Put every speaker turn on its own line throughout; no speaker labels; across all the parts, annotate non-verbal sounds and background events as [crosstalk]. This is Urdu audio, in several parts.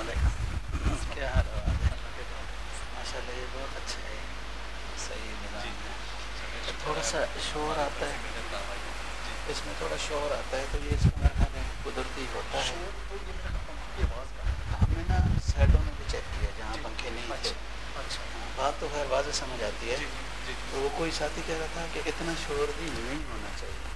علیکم کیا حال ہے؟ ماشاء اللہ یہ بہت اچھا ہے۔ صحیح نظام ہے تھوڑا سا شور آتا ہے۔ اس میں تھوڑا شور آتا ہے تو یہ اس ہے قدرتی ہوتا ہے۔ ہم نے نا سائڈوں میں بھی چیک کیا جہاں پنکھے نہیں تھے۔ بات تو خیر واضح سمجھ آتی ہے۔ تو وہ کوئی ساتھی کہہ رہا تھا کہ اتنا شور بھی نہیں ہونا چاہیے۔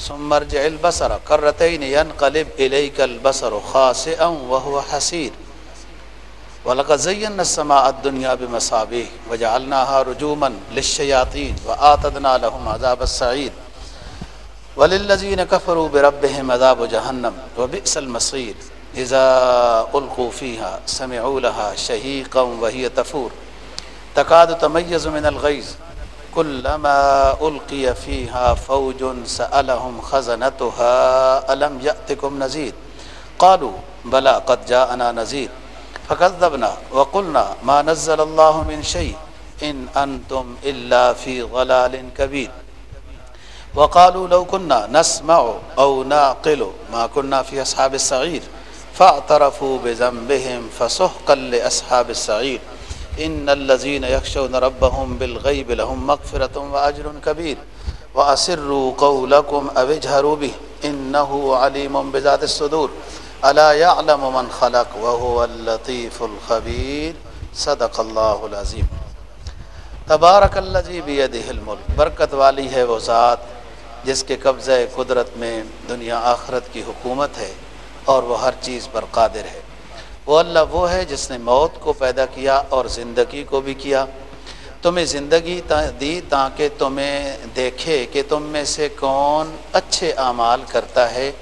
ثم ارجع البصر. كرتين ينقلب اليك البصر خاسئا وهو حسير. ولقد زينا السماء الدنيا بمصابيح وجعلناها رجوما للشياطين وآتدنا لهم عذاب السعير. وللذين كفروا بربهم عذاب جهنم وبئس المصير. إذا ألقوا فيها سمعوا لها شهيقا وهي تفور. تكاد تميز من الغيظ. كلما ألقي فيها فوج سألهم خزنتها ألم يأتكم نزيد؟ قالوا بلى قد جاءنا نزيد. فكذبنا وقلنا ما نزل الله من شيء إن أنتم إلا في ضلال كبير. وقالوا لو كنا نسمع أو نعقل ما كنا في أصحاب السعير فاعترفوا بذنبهم فسحقا لأصحاب السعير. ان الذين يخشون ربهم بالغيب لهم مغفرة واجر كبير واسروا قولكم او اجهروا به انه عليم بذات الصدور الا يعلم من خلق وهو اللطيف الخبير صدق الله العظيم تبارک الذي بيده الملك برکت والی ہے وہ ذات جس کے قبضہ قدرت میں دنیا آخرت کی حکومت ہے اور وہ ہر چیز پر قادر ہے وہ اللہ وہ ہے جس نے موت کو پیدا کیا اور زندگی کو بھی کیا۔ تمہیں زندگی دی تاکہ تمہیں دیکھے کہ تم میں سے کون اچھے اعمال کرتا ہے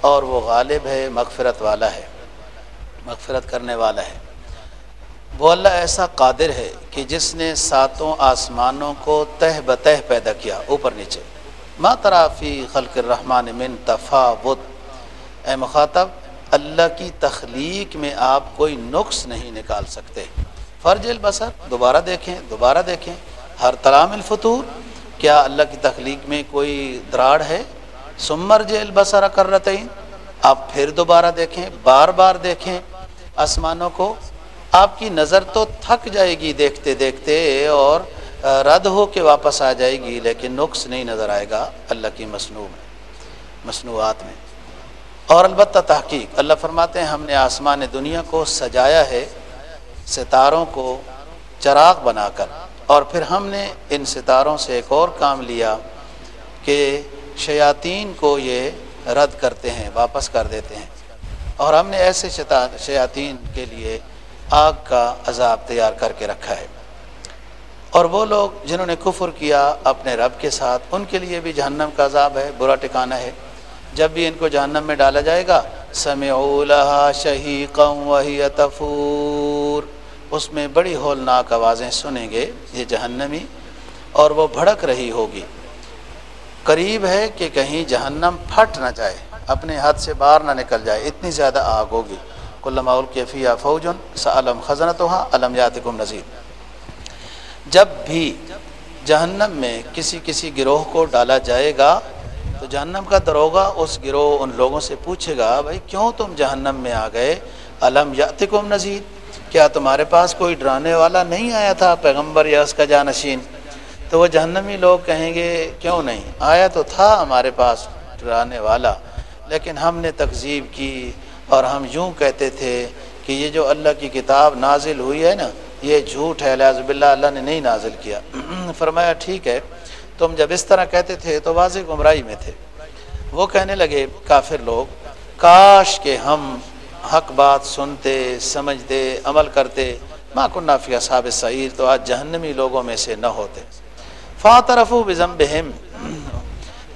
اور وہ غالب ہے، مغفرت والا ہے، مغفرت کرنے والا ہے۔ وہ اللہ ایسا قادر ہے کہ جس نے ساتوں آسمانوں کو تہ بتہ پیدا کیا، اوپر نیچے۔ ما ترافی خلق الرحمن من تفاوت۔ اے مخاطب اللہ کی تخلیق میں آپ کوئی نقص نہیں نکال سکتے۔ فرج البصر، دوبارہ دیکھیں دوبارہ دیکھیں۔ ہر تلام الفطور، کیا اللہ کی تخلیق میں کوئی دراڑ ہے؟ سمر جیل بسر کرتعین آپ پھر دوبارہ دیکھیں، بار بار دیکھیں۔ آسمانوں کو آپ کی نظر تو تھک جائے گی دیکھتے دیکھتے اور رد ہو کے واپس آ جائے گی، لیکن نقص نہیں نظر آئے گا اللہ کی مصنوع میں، مصنوعات میں۔ اور البتہ تحقیق، اللہ فرماتے ہیں ہم نے آسمان دنیا کو سجایا ہے، ستاروں کو چراغ بنا کر۔ اور پھر ہم نے ان ستاروں سے ایک اور کام لیا کہ شیاطین کو یہ رد کرتے ہیں، واپس کر دیتے ہیں۔ اور ہم نے ایسے شیاطین کے لیے آگ کا عذاب تیار کر کے رکھا ہے۔ اور وہ لوگ جنہوں نے کفر کیا اپنے رب کے ساتھ، ان کے لیے بھی جہنم کا عذاب ہے، برا ٹکانہ ہے۔ جب بھی ان کو جہنم میں ڈالا جائے گا، سمعوا لها شہیقا وهي تفور۔ اس میں بڑی ہولناک آوازیں سنیں گے، یہ جہنمی، اور وہ بھڑک رہی ہوگی۔ قریب ہے کہ کہیں جہنم پھٹ نہ جائے، اپنے ہاتھ سے باہر نہ نکل جائے، اتنی زیادہ آگ ہوگی۔ کلما الکیفیہ فوجن سلم خزنت ہاں علم یاتکم نذیر جب بھی جہنم میں کسی کسی گروہ کو ڈالا جائے گا تو جہنم کا دروگا اس گروہ ان لوگوں سے پوچھے گا، بھائی، کیوں تم جہنم میں آ گئے؟ علم یاتکم نذیر؟ کیا تمہارے پاس کوئی ڈرانے والا نہیں آیا تھا پیغمبر یا اس کا جانشین؟ تو وہ جہنمی لوگ کہیں گے، کیوں نہیں؟ آیا تو تھا ہمارے پاس ڈرانے والا، لیکن ہم نے تقزیب کی اور ہم یوں کہتے تھے کہ یہ جو اللہ کی کتاب نازل ہوئی ہے نا، یہ جھوٹ ہے لہٰذ باللہ اللہ نے نہیں نازل کیا۔ [clears throat] فرمایا، ٹھیک ہے تم جب اس طرح کہتے تھے تو واضح گمراہی میں تھے۔ وہ کہنے لگے، کافر لوگ، کاش کہ ہم حق بات سنتے، سمجھتے، عمل کرتے۔ ماں کنافی صاب سعیر تو آج جہنمی لوگوں میں سے نہ ہوتے۔ فاترف و بزم بہم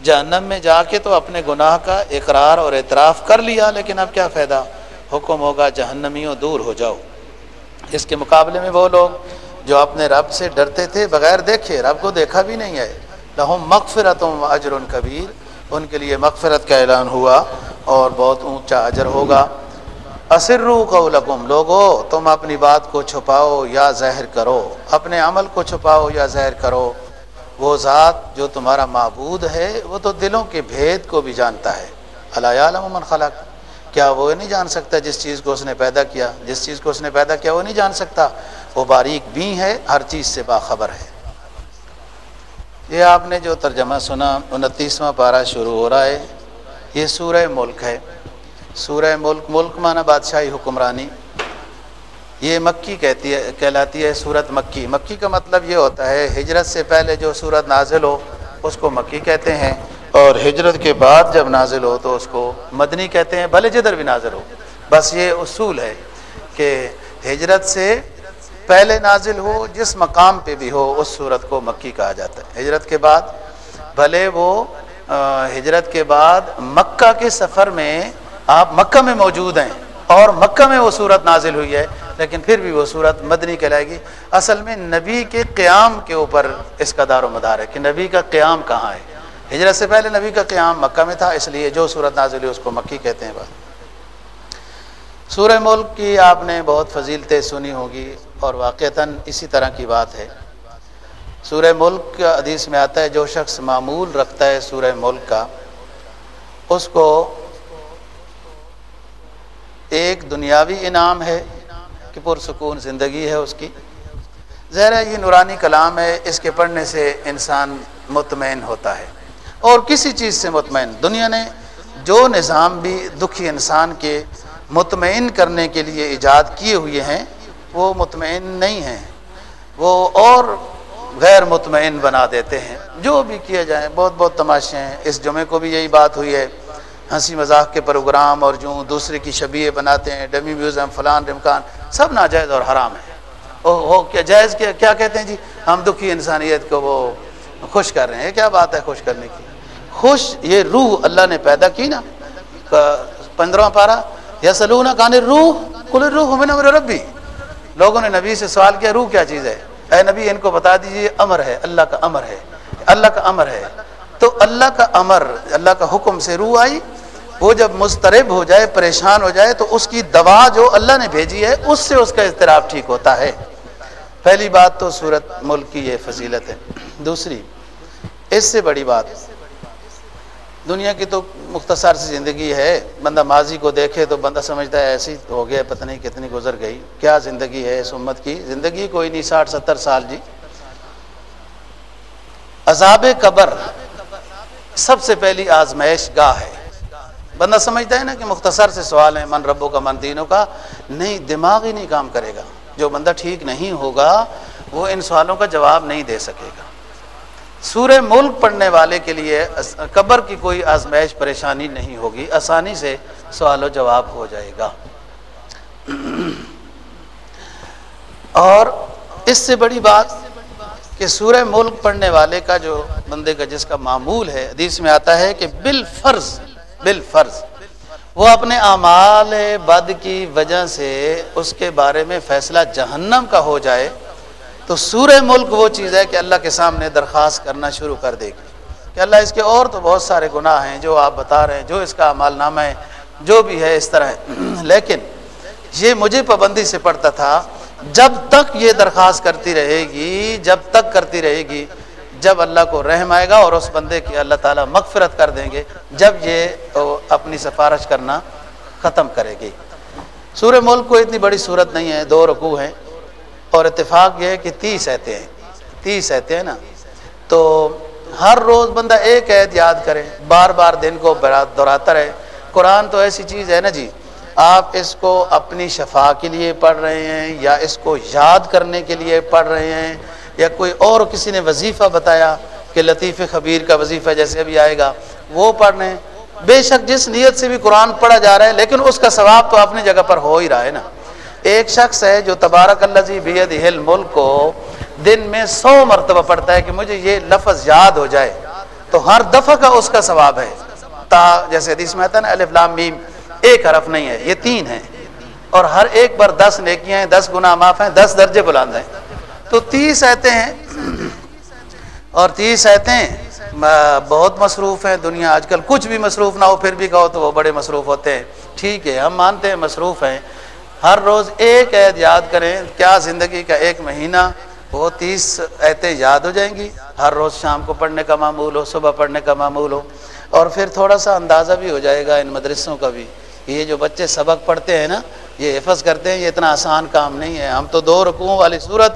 جہنم میں جا کے تو اپنے گناہ کا اقرار اور اعتراف کر لیا، لیکن اب کیا فائدہ؟ حکم ہوگا، جہنمیوں دور ہو جاؤ۔ اس کے مقابلے میں وہ لوگ جو اپنے رب سے ڈرتے تھے، بغیر دیکھے، رب کو دیکھا بھی نہیں ہے۔ لہم مغفرت و اجر کبیر۔ ان کے لیے مغفرت کا اعلان ہوا اور بہت اونچا اجر ہوگا۔ اسرو قولکم، لوگو، تم اپنی بات کو چھپاؤ یا زہر کرو۔ اپنے عمل کو چھپاؤ یا زہر کرو۔ وہ ذات جو تمہارا معبود ہے، وہ تو دلوں کے بھید کو بھی جانتا ہے۔ اللہ عالم من خلق۔ کیا وہ نہیں جان سکتا جس چیز کو اس نے پیدا کیا؟ جس چیز کو اس نے پیدا کیا وہ نہیں جان سکتا۔ وہ باریک بھی ہے ہر چیز سے باخبر ہے یہ آپ نے جو ترجمہ سنا، انتیسواں پارہ شروع ہو رہا ہے، یہ سورہ ملک ہے۔ سورہ ملک ملک مانا بادشاہی حکمرانی۔ یہ مکی کہتی ہے، کہلاتی ہے صورت مکی۔ مکی کا مطلب یہ ہوتا ہے، ہجرت سے پہلے جو صورت نازل ہو، اس کو مکی کہتے ہیں۔ اور ہجرت کے بعد جب نازل ہو، تو اس کو مدنی کہتے ہیں بھلے جدھر بھی نازل ہو۔ بس یہ اصول ہے کہ ہجرت سے پہلے نازل ہو، جس مقام پہ بھی ہو، اس صورت کو مکی کہا جاتا ہے۔ ہجرت کے بعد، بھلے وہ ہجرت کے بعد مکہ کے سفر میں آپ مکہ میں موجود ہیں اور مکہ میں وہ صورت نازل ہوئی ہے، لیکن پھر بھی وہ صورت مدنی کہلائے گی۔ اصل میں نبی کے قیام کے اوپر اس کا دار و مدار ہے کہ نبی کا قیام کہاں ہے۔ ہجرت سے پہلے نبی کا قیام مکہ میں تھا، اس لیے جو صورت نازل ہوئی اس کو مکی کہتے ہیں۔ بس سورہ ملک کی آپ نے بہت فضیلتیں سنی ہوگی اور واقعتاً اسی طرح کی بات ہے۔ سورہ ملک کا حدیث میں آتا ہے، جو شخص معمول رکھتا ہے سورہ ملک کا، اس کو ایک دنیاوی انعام ہے کہ پرسکون زندگی ہے اس کی۔ ظاہر یہ نورانی کلام ہے، اس کے پڑھنے سے انسان مطمئن ہوتا ہے۔ اور کسی چیز سے مطمئن، دنیا نے جو نظام بھی دکھی انسان کے مطمئن کرنے کے لیے ایجاد کیے ہوئے ہیں وہ مطمئن نہیں ہیں، وہ اور غیر مطمئن بنا دیتے ہیں۔ جو بھی کیا جائے بہت بہت تماشے ہیں۔ اس جمعے کو بھی یہی بات ہوئی ہے۔ ہنسی مذاق کے پروگرام اور جو دوسرے کی شبیہ بناتے ہیں، ڈمی میوزیم، فلان، رمکان، سب ناجائز اور حرام ہے او کیا جائز کیا کیا کہتے ہیں جی؟ ہم دکھی انسانیت کو وہ خوش کر رہے ہیں۔ کیا بات ہے خوش کرنے کی؟ خوش، یہ روح اللہ نے پیدا کی نا۔ پندرہ پارا یا سلونا کان روح کل روح من امر ربی۔ لوگوں نے نبی سے سوال کیا، روح کیا چیز ہے؟ اے نبی، ان کو بتا دیجیے امر ہے، اللہ کا امر ہے، اللہ کا امر ہے۔ تو اللہ کا امر، اللہ کا حکم سے روح آئی۔ وہ جب مسترب ہو جائے، پریشان ہو جائے، تو اس کی دوا جو اللہ نے بھیجی ہے، اس سے اس کا اضطراب ٹھیک ہوتا ہے۔ پہلی بات تو صورت ملک کی یہ فضیلت ہے۔ دوسری، اس سے بڑی بات دنیا کی تو مختصر سی زندگی ہے۔ بندہ ماضی کو دیکھے تو بندہ سمجھتا ہے ایسی ہو گیا، پتہ نہیں کتنی گزر گئی۔ کیا زندگی ہے اس امت کی؟ زندگی کوئی نہیں، ساٹھ ستر سال جی۔ عذاب قبر سب سے پہلی آزمائش گاہ ہے۔ بندہ سمجھتا ہے نا کہ مختصر سے سوال ہے، من ربوں کا من دینوں کا نہیں دماغ ہی نہیں کام کرے گا۔ جو بندہ ٹھیک نہیں ہوگا، وہ ان سوالوں کا جواب نہیں دے سکے گا۔ سورہ ملک پڑھنے والے کے لیے قبر کی کوئی آزمائش پریشانی نہیں ہوگی، آسانی سے سوال و جواب ہو جائے گا۔ اور اس سے بڑی بات کہ سورہ ملک پڑھنے والے کا جو بندے کا جس کا معمول ہے، حدیث میں آتا ہے کہ بال فرض بال فرض وہ اپنے اعمال بد کی وجہ سے اس کے بارے میں فیصلہ جہنم کا ہو جائے۔ تو سورہ ملک وہ چیز ہے کہ اللہ کے سامنے درخواست کرنا شروع کر دے گی۔ کہ اللہ اس کے اور تو بہت سارے گناہ ہیں جو آپ بتا رہے ہیں، جو اس کا اعمال نامہ ہے، جو بھی ہے اس طرح ہے۔ [clears throat] لیکن یہ مجھے پابندی سے پڑتا تھا، جب تک یہ درخواست کرتی رہے گی، جب تک کرتی رہے گی، جب اللہ کو رحم آئے گا اور اس بندے کی اللہ تعالیٰ مغفرت کر دیں گے، جب یہ اپنی سفارش کرنا ختم کرے گی۔ سورہ ملک کو اتنی بڑی صورت نہیں ہے، دو رکوع ہیں۔ اور اتفاق یہ ہے کہ تیس ایتے ہیں، تیس ایتے ہیں نا۔ تو ہر روز بندہ ایک عید یاد کرے، بار بار دن کو دہراتا رہے۔ قرآن تو ایسی چیز ہے نا جی آپ اس کو اپنی شفا کے لیے پڑھ رہے ہیں، یا اس کو یاد کرنے کے لیے پڑھ رہے ہیں، یا کوئی اور کسی نے وظیفہ بتایا کہ لطیف خبیر کا وظیفہ جیسے ابھی آئے گا، وہ پڑھ رہے ہیں۔ بے شک جس نیت سے بھی قرآن پڑھا جا رہا ہے، لیکن اس کا ثواب تو اپنی جگہ پر ہو ہی رہا ہے نا۔ ایک شخص ہے جو تبارک اللہ جی بید ہل ملک کو دن میں سو مرتبہ پڑھتا ہے کہ مجھے یہ لفظ یاد ہو جائے۔ تو ہر دفعہ کا اس کا ثواب ہے۔ تا جیسے حدیث میں آتا ہے نا، الف لام میم، ایک حرف نہیں ہے، یہ تین ہیں۔ اور ہر ایک بار دس نیکیاں ہیں، دس گناہ معاف ہیں، دس درجے بلند ہیں۔ تو تیس ایتے ہیں۔ اور تیس ایتے ہیں بہت مصروف ہیں۔ دنیا آج کل کچھ بھی مصروف نہ ہو، پھر بھی کہو تو وہ بڑے مصروف ہوتے ہیں۔ ٹھیک ہے، ہم مانتے ہیں مصروف ہیں۔ ہر روز ایک عید یاد کریں، کیا زندگی کا ایک مہینہ، وہ تیس ایتیں یاد ہو جائیں گی۔ ہر روز شام کو پڑھنے کا معمول ہو، صبح پڑھنے کا معمول ہو۔ اور پھر تھوڑا سا اندازہ بھی ہو جائے گا ان مدرسوں کا بھی۔ یہ جو بچے سبق پڑھتے ہیں نا، یہ حفظ کرتے ہیں، یہ اتنا آسان کام نہیں ہے۔ ہم تو دو رکوعوں والی صورت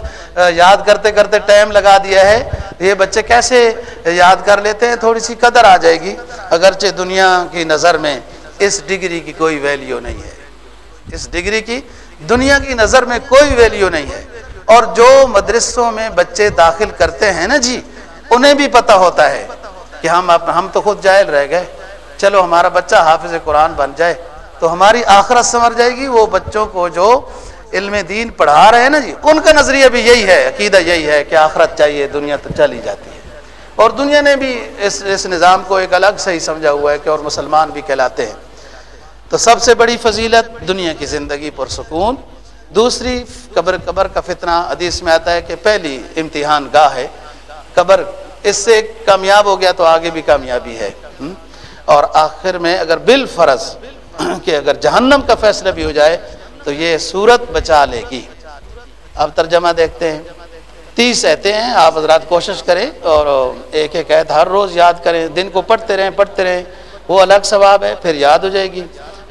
یاد کرتے کرتے ٹائم لگا دیا ہے۔ یہ بچے کیسے یاد کر لیتے ہیں؟ تھوڑی سی قدر آ جائے گی۔ اگرچہ دنیا کی نظر میں اس ڈگری کی کوئی ویلیو نہیں ہے۔ اس ڈگری کی دنیا کی نظر میں کوئی ویلیو نہیں ہے۔ اور جو مدرسوں میں بچے داخل کرتے ہیں نا جی انہیں بھی پتہ ہوتا ہے کہ ہم ہم تو خود جائل رہ گئے۔ چلو ہمارا بچہ حافظ قرآن بن جائے تو ہماری آخرت سمر جائے گی۔ وہ بچوں کو جو علم دین پڑھا رہے ہیں نا جی ان کا نظریہ بھی یہی ہے، عقیدہ یہی ہے کہ آخرت چاہیے، دنیا تو چلی جاتی ہے۔ اور دنیا نے بھی اس اس نظام کو ایک الگ سے ہی سمجھا ہوا ہے کہ اور مسلمان بھی کہلاتے ہیں۔ تو سب سے بڑی فضیلت دنیا کی زندگی پر سکون دوسری، قبر قبر کا فتنہ۔ حدیث میں آتا ہے کہ پہلی امتحان گاہ ہے۔ قبر، اس سے کامیاب ہو گیا تو آگے بھی کامیابی ہے۔ اور آخر میں اگر بال فرض کہ اگر جہنم کا فیصلہ بھی ہو جائے تو یہ صورت بچا لے گی۔ اب ترجمہ دیکھتے ہیں۔ تیس ایتے ہیں، آپ حضرات کوشش کریں اور ایک ایک عید ہر روز یاد کریں۔ دن کو پڑھتے رہیں پڑھتے رہیں۔ وہ الگ ثواب ہے، پھر یاد ہو جائے گی۔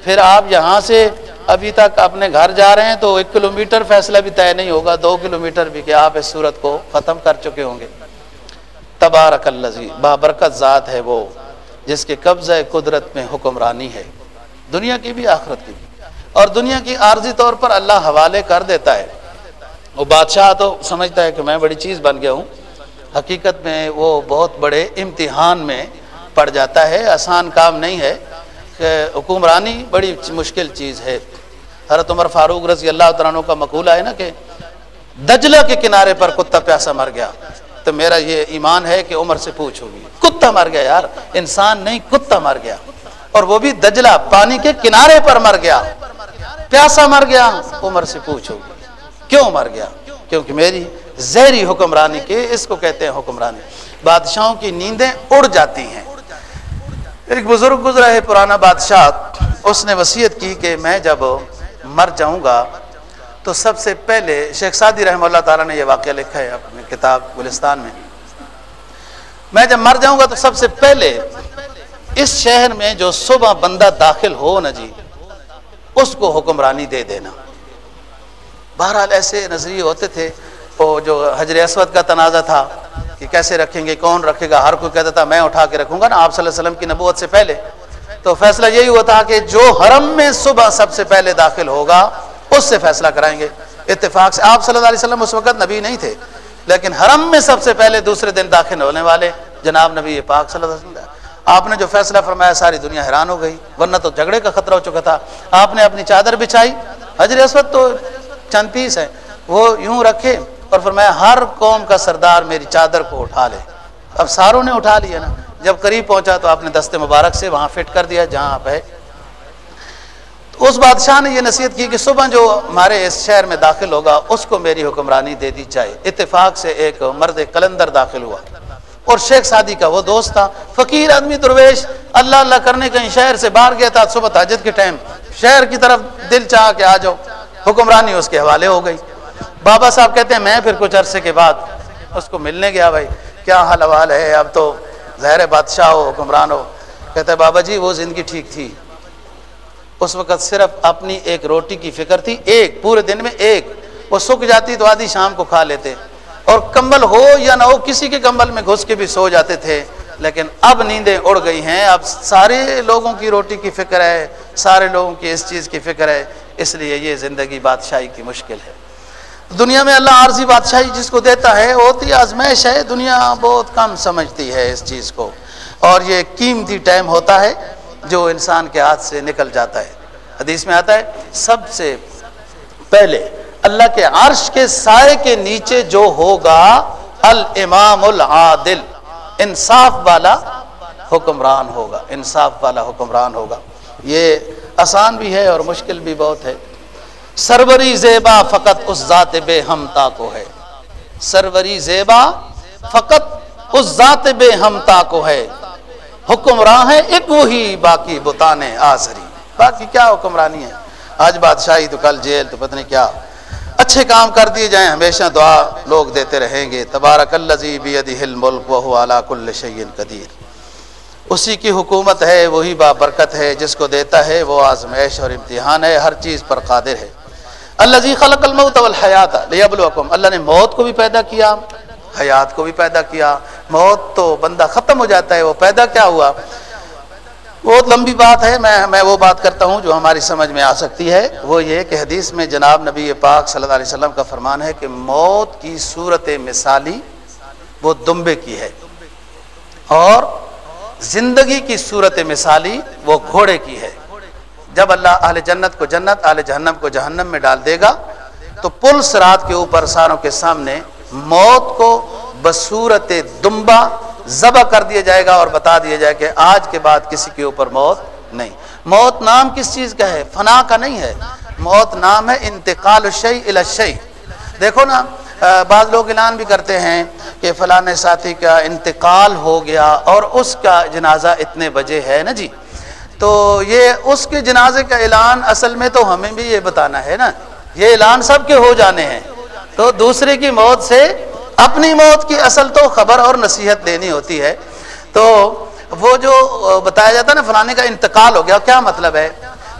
پھر آپ یہاں سے ابھی تک اپنے گھر جا رہے ہیں تو ایک کلومیٹر فیصلہ بھی طے نہیں ہوگا، دو کلومیٹر بھی کہ آپ اس صورت کو ختم کر چکے ہوں گے۔ تبارک الزی بابرکت ذات ہے وہ، جس کے قبضہ قدرت میں حکمرانی ہے۔ دنیا کی بھی، آخرت کی بھی۔ اور دنیا کی عارضی طور پر اللہ حوالے کر دیتا ہے۔ وہ بادشاہ تو سمجھتا ہے کہ میں بڑی چیز بن گیا ہوں۔ حقیقت میں وہ بہت بڑے امتحان میں پڑ جاتا ہے، آسان کام نہیں ہے۔ کہ حکمرانی بڑی مشکل چیز ہے۔ حضرت عمر فاروق رضی اللہ تعالیٰ کا مقولہ ہے نا کہ دجلہ کے کنارے پر کتا پیاسا مر گیا۔ تو میرا یہ ایمان ہے کہ عمر سے پوچھ ہوگی۔ کتا مر گیا یار، انسان نہیں، کتا مر گیا۔ اور وہ بھی دجلہ، پانی کے کنارے پر مر گیا۔ پیاسا مر گیا، عمر سے پوچھ ہوگی۔ کیوں مر گیا؟ کیونکہ میری زہری حکمرانی کے، اس کو کہتے ہیں حکمرانی، بادشاہوں کی نیندیں اڑ جاتی ہیں۔ ایک بزرگ گزرا ہے پرانا بادشاہ، اس نے وسیعت کی کہ میں جب مر جاؤں گا تو سب سے پہلے شیخ سعدی رحمہ اللہ تعالیٰ نے یہ واقعہ لکھا ہے اپنی کتاب گلستان میں۔ میں جب مر جاؤں گا تو سب سے پہلے اس شہر میں جو صبح بندہ داخل ہو نا جی اس کو حکمرانی دے دینا۔ بہرحال ایسے نظریے ہوتے تھے، وہ جو حجر اسود کا تنازع تھا کہ کیسے رکھیں گے، کون رکھے گا؟ ہر کوئی کہتا تھا، میں اٹھا کے رکھوں گا نا، آپ صلی اللہ علیہ وسلم کی نبوت سے پہلے۔ تو فیصلہ یہی ہوا تھا کہ جو حرم میں صبح سب سے پہلے داخل ہوگا، اس سے فیصلہ کرائیں گے۔ اتفاق سے آپ صلی اللہ علیہ وسلم اس وقت نبی نہیں تھے، لیکن حرم میں سب سے پہلے دوسرے دن داخل ہونے والے جناب نبی پاک صلی اللہ علیہ وسلم۔ آپ نے جو فیصلہ فرمایا، ساری دنیا حیران ہو گئی، ورنہ تو جھگڑے کا خطرہ ہو چکا تھا۔ آپ نے اپنی چادر بچھائی۔ حجر اسود تو چند پیس ہے وہ یوں رکھے۔ اور فرمایا، ہر قوم کا سردار میری چادر کو اٹھا لے۔ اب ساروں نے اٹھا لیا نا۔ جب قریب پہنچا تو آپ نے دستے مبارک سے وہاں فٹ کر دیا، جہاں آپ ہے اس بادشاہ نے یہ نصیحت کی کہ صبح جو ہمارے اس شہر میں داخل ہوگا، اس کو میری حکمرانی دے دی جائے۔ اتفاق سے ایک مرد کلندر داخل ہوا۔ اور شیخ سادی کا وہ دوست تھا۔ فقیر آدمی درویش، اللہ اللہ کرنے کہیں شہر سے باہر گیا تھا۔ صبح تاجد کے ٹائم شہر کی طرف دل چاہ کے آ جاؤ۔ حکمرانی اس کے حوالے ہو گئی۔ بابا صاحب کہتے ہیں، میں پھر کچھ عرصے کے بعد اس کو ملنے گیا بھائی۔ کیا حال حوال ہے؟ اب تو ظاہر بادشاہ ہو، حکمران ہو۔ کہتے ہیں بابا جی وہ زندگی ٹھیک تھی۔ اس وقت صرف اپنی ایک روٹی کی فکر تھی، ایک، پورے دن میں ایک۔ وہ سکھ جاتی تو آدھی شام کو کھا لیتے۔ اور کمبل ہو یا نہ ہو، کسی کے کمبل میں گھس کے بھی سو جاتے تھے۔ لیکن اب نیندیں اڑ گئی ہیں۔ اب سارے لوگوں کی روٹی کی فکر ہے، سارے لوگوں کی اس چیز کی فکر ہے۔ اس لیے یہ زندگی بادشاہی کی مشکل ہے۔ دنیا میں اللہ عارضی بادشاہی جس کو دیتا ہے، ہوتی آزمائش ہے، دنیا بہت کم سمجھتی ہے اس چیز کو۔ اور یہ قیمتی ٹائم ہوتا ہے جو انسان کے ہاتھ سے نکل جاتا ہے۔ حدیث میں آتا ہے، سب سے پہلے اللہ کے عرش کے سائے کے نیچے جو ہوگا، الامام العادل، انصاف والا حکمران ہوگا۔ انصاف والا حکمران ہوگا۔ یہ آسان بھی ہے اور مشکل بھی بہت ہے۔ سروری زیبا فقط اس ذات بے ہمتا کو ہے۔ سروری زیبا فقط اس ذات بے ہمتا کو ہے۔ حکمراں ہے ایک وہی، باقی بتانے آزری۔ باقی کیا حکمرانی ہے آج بادشاہی تو کل جیل تو پتہ نہیں کیا۔ اچھے کام کر دیے جائیں، ہمیشہ دعا لوگ دیتے رہیں گے۔ تبارک الزی بیدہ الملک وہو علا کل شیئن قدیر۔ اسی کی حکومت ہے، وہی بابرکت ہے، جس کو دیتا ہے وہ آزمائش اور امتحان ہے، ہر چیز پر قادر ہے۔ اللہ جی خلق الموت والحیات لیبلوکم اللہ نے موت کو بھی پیدا کیا، حیات کو بھی پیدا کیا۔ موت تو بندہ ختم ہو جاتا ہے، وہ پیدا کیا ہوا؟ بہت لمبی بات ہے، میں میں وہ بات کرتا ہوں جو ہماری سمجھ میں آ سکتی ہے۔ وہ یہ کہ حدیث میں جناب نبی پاک صلی اللہ علیہ وسلم کا فرمان ہے کہ موت کی صورت مثالی وہ دمبے کی ہے اور زندگی کی صورت مثالی وہ گھوڑے کی ہے۔ جب اللہ اہل جنت کو جنت، اہل جہنم کو جہنم میں ڈال دے گا، تو پل سرات کے اوپر ساروں کے سامنے موت کو بصورت دمبا ذبح کر دیا جائے گا اور بتا دیا جائے کہ آج کے بعد کسی کے اوپر موت نہیں۔ موت نام کس چیز کا ہے؟ فنا کا نہیں ہے۔ موت نام ہے انتقال الشی الشی دیکھو نا بعض لوگ اعلان بھی کرتے ہیں کہ فلاں ساتھی کا انتقال ہو گیا اور اس کا جنازہ اتنے بجے ہے نا جی؟ تو یہ اس کے جنازے کا اعلان اصل میں تو ہمیں بھی یہ بتانا ہے نا، یہ اعلان سب کے ہو جانے ہیں۔ تو دوسرے کی موت سے اپنی موت کی اصل تو خبر اور نصیحت دینی ہوتی ہے۔ تو وہ جو بتایا جاتا ہے نا، فلانے کا انتقال ہو گیا، کیا مطلب ہے؟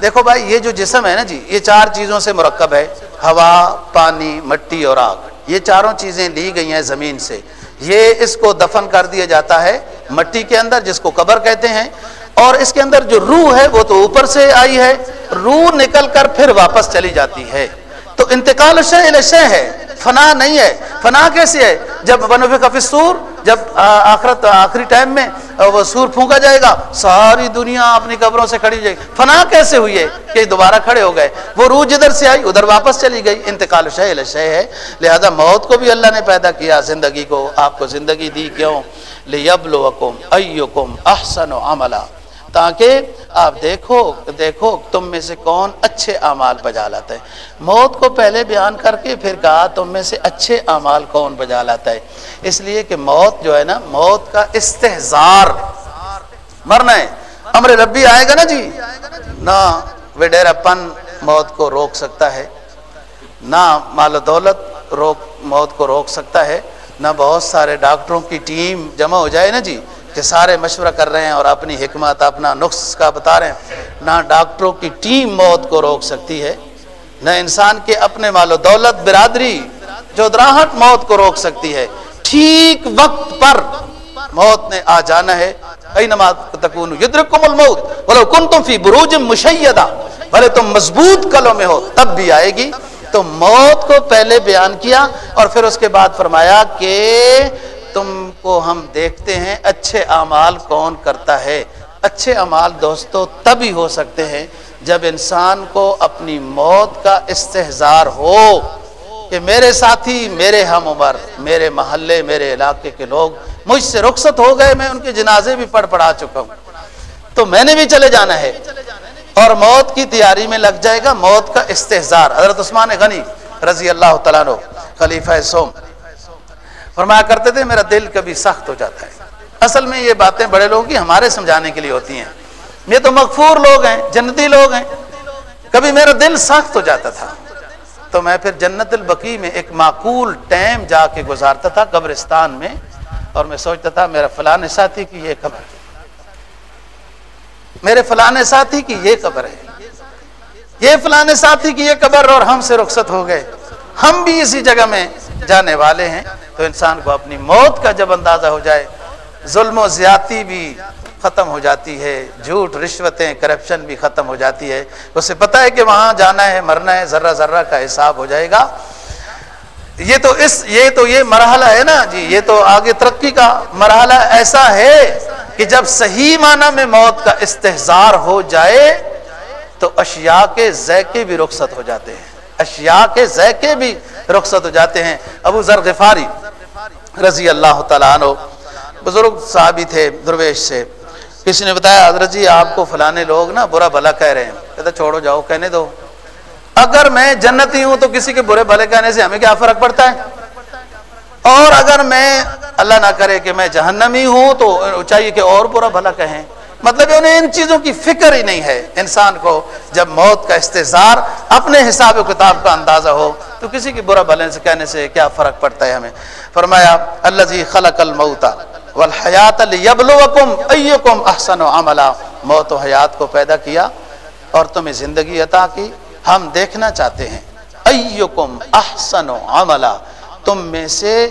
دیکھو بھائی، یہ جو جسم ہے نا جی یہ چار چیزوں سے مرکب ہے۔ ہوا، پانی، مٹی اور آگ۔ یہ چاروں چیزیں لی گئی ہیں زمین سے۔ یہ اس کو دفن کر دیا جاتا ہے مٹی کے اندر، جس کو قبر کہتے ہیں۔ اور اس کے اندر جو روح ہے وہ تو اوپر سے آئی ہے، روح نکل کر پھر واپس چلی جاتی ہے۔ تو انتقال شہ شہ ہے، فنا نہیں ہے۔ فنا کیسے ہے؟ جب بنوفے کا سور جب آخرت، آخری ٹائم میں وہ سور پھونکا جائے گا، ساری دنیا اپنی قبروں سے کھڑی ہو جائے گی۔ فنا کیسے ہوئی ہے کہ دوبارہ کھڑے ہو گئے؟ وہ روح جدھر سے آئی، ادھر واپس چلی گئی۔ انتقال شہ شہ ہے۔ لہذا موت کو بھی اللہ نے پیدا کیا، زندگی کو، آپ کو زندگی دی کیوں؟ لیبلوکم ایکم احسن عملہ تاکہ آپ دیکھو دیکھو تم میں سے کون اچھے اعمال بجا لاتا ہے۔ موت کو پہلے بیان کر کے پھر کہا تم میں سے اچھے اعمال کون بجا لاتا ہے۔ اس لیے کہ موت جو ہے نا، موت کا استحزار مرنا ہے۔ امر ربی آئے گا نا جی۔ نہ وڈیرا پن موت کو روک سکتا ہے، نہ مال و دولت روک، موت کو روک سکتا ہے، نہ بہت سارے ڈاکٹروں کی ٹیم جمع ہو جائے نا جی۔ کہ سارے مشورہ کر رہے ہیں اور اپنی حکمت، اپنا نقص کا بتا رہے ہیں۔ نہ ڈاکٹروں کی ٹیم موت کو روک سکتی ہے، نہ انسان کے اپنے مال و دولت، برادری جو دراہٹ موت کو روک سکتی ہے۔ ٹھیک وقت پر موت نے آ جانا ہے۔ تکون یدرکم الموت ولو کنتم فی بروج مشیدہ۔ بھلے تم مضبوط کلوں میں ہو، تب بھی آئے گی۔ تو موت کو پہلے بیان کیا اور پھر اس کے بعد فرمایا کہ تم کو ہم دیکھتے ہیں، اچھے اعمال کون کرتا ہے؟ اچھے اعمال دوستو تبھی ہو سکتے ہیں جب انسان کو اپنی موت کا استحزار ہو کہ میرے ساتھی، میرے ہم عمر، میرے محلے، میرے علاقے کے لوگ مجھ سے رخصت ہو گئے، میں ان کے جنازے بھی پڑھ پڑھا چکا ہوں۔ تو میں نے بھی چلے جانا ہے اور موت کی تیاری میں لگ جائے گا، موت کا استحزار حضرت عثمان غنی رضی اللہ تعالیٰ خلیفہ سوم۔ فرمایا کرتے تھے، میرا دل کبھی سخت ہو جاتا ہے۔ اصل میں یہ باتیں بڑے لوگوں کی ہمارے سمجھانے کے لیے ہوتی ہیں۔ یہ تو مغفور لوگ ہیں، جنتی لوگ ہیں۔ کبھی میرا دل سخت ہو جاتا تھا۔ تو میں پھر جنت البقی میں ایک معقول ٹائم جا کے گزارتا تھا قبرستان میں۔ اور میں سوچتا تھا، میرا فلاں ساتھی کی یہ قبر میرے فلاں ساتھی کی یہ قبر ہے۔ یہ فلاں ساتھی کی یہ قبر اور ہم سے رخصت ہو گئے۔ ہم بھی اسی جگہ میں جانے والے ہیں۔ تو انسان کو اپنی موت کا جب اندازہ ہو جائے، ظلم و زیادتی بھی ختم ہو جاتی ہے، جھوٹ، رشوتیں کرپشن بھی ختم ہو جاتی ہے۔ اسے پتہ ہے کہ وہاں جانا ہے، مرنا ہے، ذرہ ذرہ کا حساب ہو جائے گا۔ یہ تو اس، یہ تو یہ مرحلہ ہے نا جی یہ تو آگے ترقی کا مرحلہ ایسا ہے کہ جب صحیح معنی میں موت کا استحصار ہو جائے، تو اشیاء کے ذائقے بھی رخصت ہو جاتے ہیں۔ اشیاء کے ذائقے بھی رخصت ہو جاتے ہیں۔ ابو ذر غفاری رضی اللہ تعالیٰ عنہ، بزرگ صحابی تھے درویش سے۔ کسی نے بتایا، حضرت جی آپ کو فلانے لوگ نا برا بھلا کہہ رہے ہیں۔ کہتا چھوڑو، جاؤ، کہنے دو۔ اگر میں جنتی ہوں تو کسی کے برے بھلے کہنے سے ہمیں کیا فرق پڑتا ہے؟ اور اگر میں، اللہ نہ کرے کہ میں جہنمی ہوں تو چاہیے کہ اور برا بھلا کہیں۔ مطلب انہیں ان چیزوں کی فکر ہی نہیں ہے انسان کو جب موت کا استظار اپنے حساب و کتاب کا اندازہ ہو تو کسی کی برا بھلے سے کہنے سے کیا فرق پڑتا ہے ہمیں؟ فرمایا اللہ جی خلق الموتا والحیات لیبلوکم ایکم احسن و عملا۔ موت و حیات کو پیدا کیا اور تمہیں زندگی عطا کی۔ ہم دیکھنا چاہتے ہیں۔ ایکم احسن و عملا۔ تم میں سے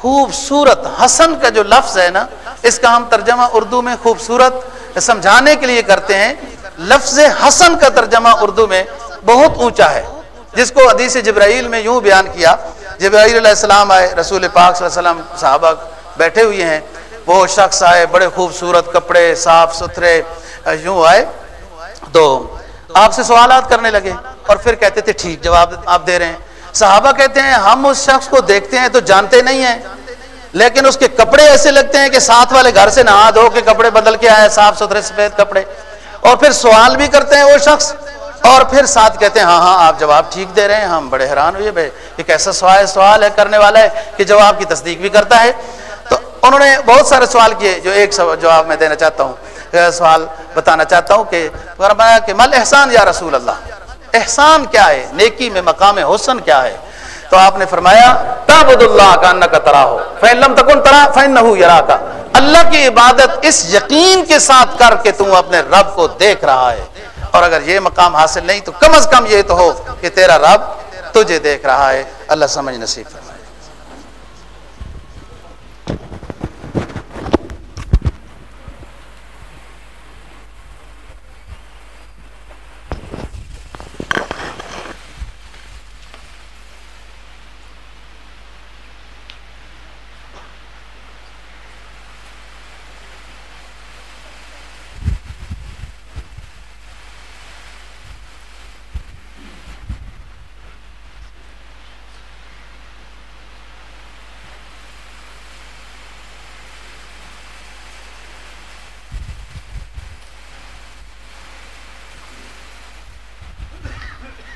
خوبصورت حسن کا جو لفظ ہے نا اس کا ہم ترجمہ اردو میں خوبصورت سمجھانے کے لیے کرتے ہیں۔ لفظ حسن کا ترجمہ اردو میں بہت اونچا ہے۔ جس کو حدیث جبرائیل میں یوں بیان کیا، جبرائیل علیہ السلام آئے، رسول پاک صلی اللہ علیہ وسلم صحابہ بیٹھے ہوئے ہیں۔ وہ شخص آئے، بڑے خوبصورت کپڑے، صاف ستھرے، یوں آئے۔ تو آپ سے سوالات کرنے لگے اور پھر کہتے تھے، ٹھیک جواب آپ دے رہے ہیں۔ صحابہ کہتے ہیں، ہم اس شخص کو دیکھتے ہیں تو جانتے نہیں ہیں۔ لیکن اس کے کپڑے ایسے لگتے ہیں کہ ساتھ والے گھر سے نہا دھو کے کپڑے بدل کے آئے، صاف ستھرے سفید کپڑے۔ اور پھر سوال بھی کرتے ہیں وہ شخص۔ اور پھر ساتھ کہتے ہیں ہاں ہاں آپ جواب ٹھیک دے رہے ہیں، ہم بڑے حیران ہوئے، بھائی یہ کیسا سوال سوال ہے کرنے والا ہے کہ جواب کی تصدیق بھی کرتا ہے۔ تو انہوں نے بہت سارے سوال کیے، جو ایک جواب میں دینا چاہتا ہوں۔ سوال بتانا چاہتا ہوں کہ کہ، مل احسان یا رسول اللہ؟ احسان کیا ہے؟ نیکی میں مقام حسن کیا ہے؟ تو آپ نے فرمایا تابد اللہ کا ان کا ترا ہو. فلم تکن ترا فن نہ کا اللہ کی عبادت اس یقین کے ساتھ کر کے تم اپنے رب کو دیکھ رہا ہے۔ اور اگر یہ مقام حاصل نہیں تو کم از کم یہ تو ہو کہ تیرا رب تجھے دیکھ رہا ہے۔ اللہ سمجھ نصیب فرما